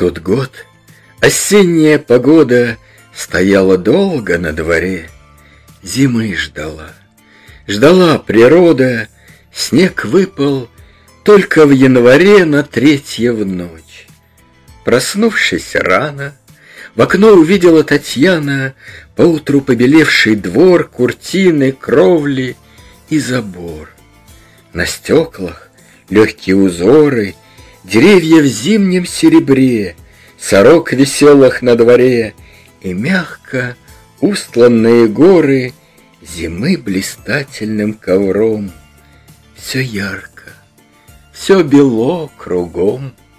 тот год осенняя погода Стояла долго на дворе, Зимы ждала. Ждала природа, Снег выпал только в январе На третье в ночь. Проснувшись рано, В окно увидела Татьяна Поутру побелевший двор, Куртины, кровли и забор. На стеклах легкие узоры, Деревья в зимнем серебре, Сорок веселых на дворе, И мягко устланные горы Зимы блистательным ковром. Все ярко, все бело кругом —